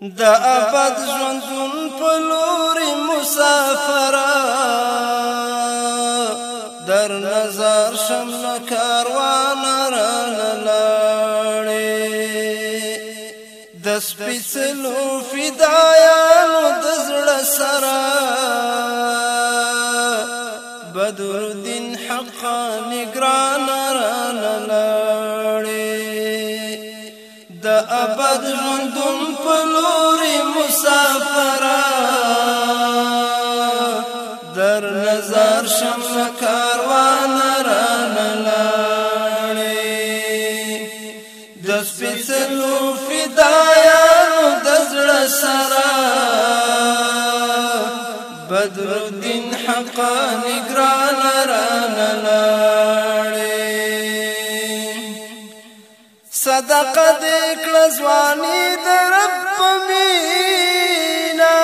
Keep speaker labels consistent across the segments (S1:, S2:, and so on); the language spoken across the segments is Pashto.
S1: د ابد ژوندون په لور مسافر در نظر شم کاروان را لاړې د سپېڅلو فدایانو د زړه سره بدر الدین حقا نگران ابد ژوندون په لورې مسافره در نظر شم کاروان رانلا د سپېڅلو فدایانو د زړه سره بدر الدین حقا نگران رانلا صدقه دې کړه ځواني د رب په مینا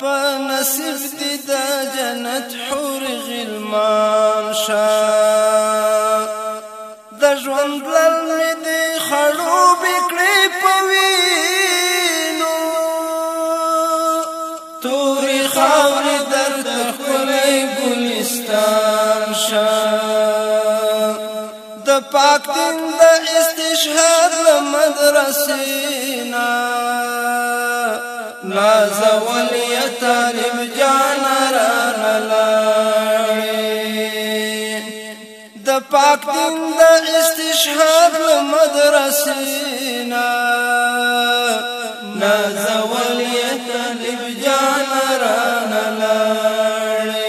S1: په نصیب دې د جنت حور غلمان شاه د ژوند لړ مې دې خړو بکړې په وینو تورې خاورې درته ښکلی ګلستان شاه پاک دین د استشهاد له مدرسینا نازول یا طالب جان را نلای د پاک دین د استشهاد له مدرسینا نازول یا طالب جان را نلای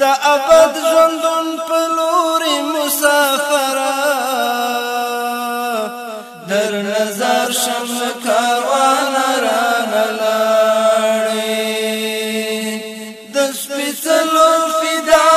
S1: د ابد ژوندون مسافرا در نظر شم کاروان را نلاړې د سپېڅلو فدا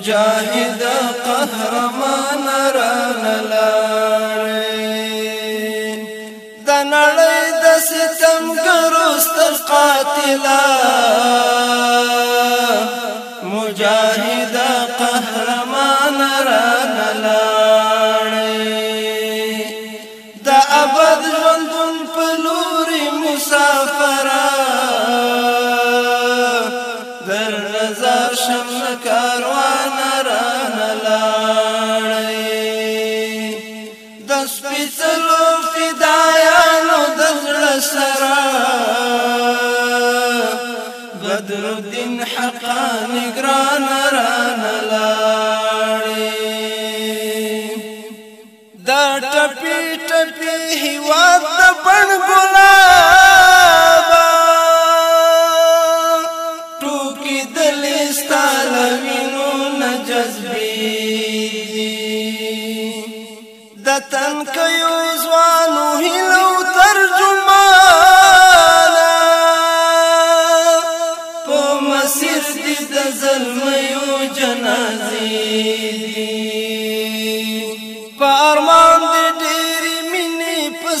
S1: مجاهد قهرمان ران لارې د نړۍ د ستمګرو ستر قاتلا مجاهد قهرمان هیواد د بڼ ګلابا ټوکی دل ستالوینو نجذبې د تن کيو ځوانو هیلو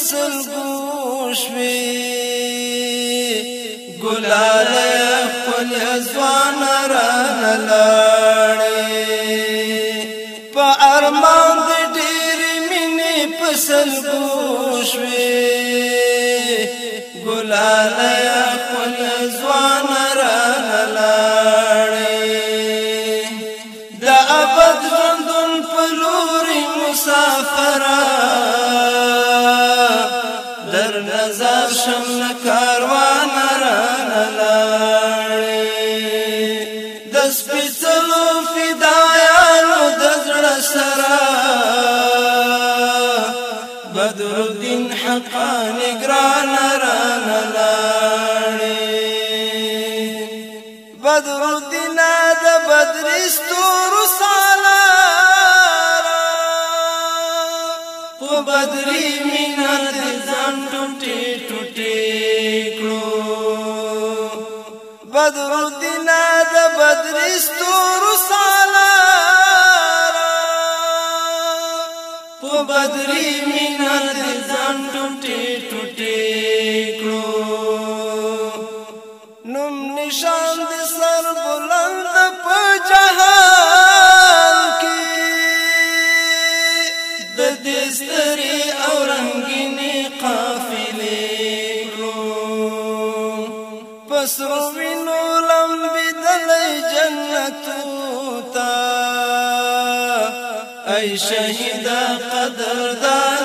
S1: پسل گوش وی ګلال خپل ځوان را نلاړې په ارمان دې ډېر مینې پسل گوش وی ګلال زار شم کاروان ران لاړې د سپېڅلو فدایانو د زړه سره بدر الدین حقانی ګران ران لاړې بدر الدین د بدرستو
S2: بدري مینر د
S1: ځان ټوټي ټوټي کړو بدر الدین د بدر ستور سالار په بدر مینر د ځان ټوټي ټوټي کړو نوم نشان پسرو من لمبی دل جنتو تا ای شهید قدردان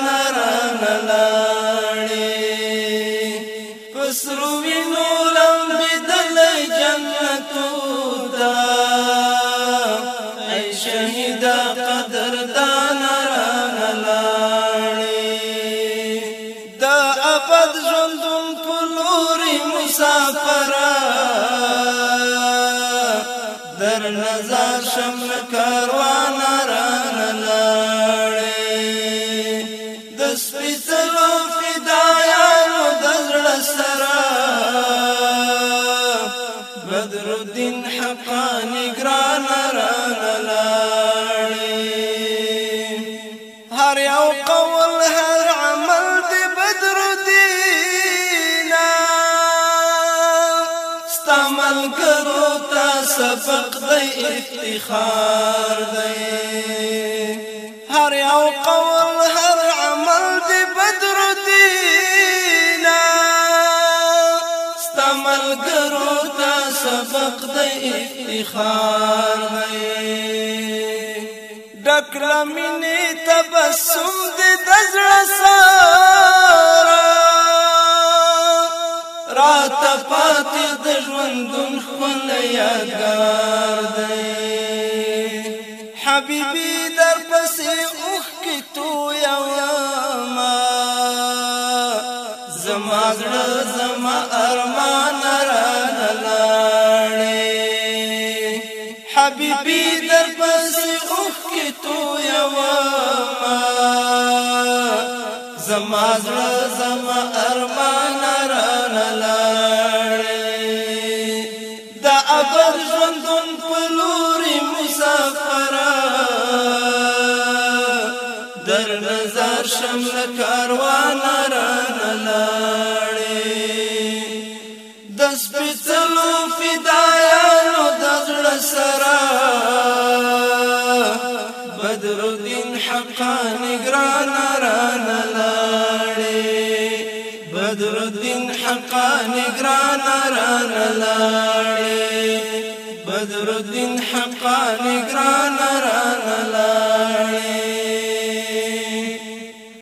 S1: نظر شم کاروان ران لاړې د سپېڅلو فدایانو د زړه سره بدر الدین حقانی ګران ران لاړې سفق دی افتخار دی هر يو قول هر عمل دي بدر دينا استعمل گرو تا سبق دی افتخار دی دکرمینی تبسم دی دزرسان رات پاتې د ژوندون خپل یادګار دی حبيبي در پسې اوخ کې تو یا ما زما زړه زما ارمان رانلاړې حبيبي در پسې اوخ کې تو یا ما زما زړه زما ارمان در نظر شم لکاروان را نلاړې د سپېڅلو فدایانو د زړه سره بدر الدین حقا نگران را نلاړې بدر الدین حقا نگران را نلاړې بدر الدین حقا نگران را نلاړې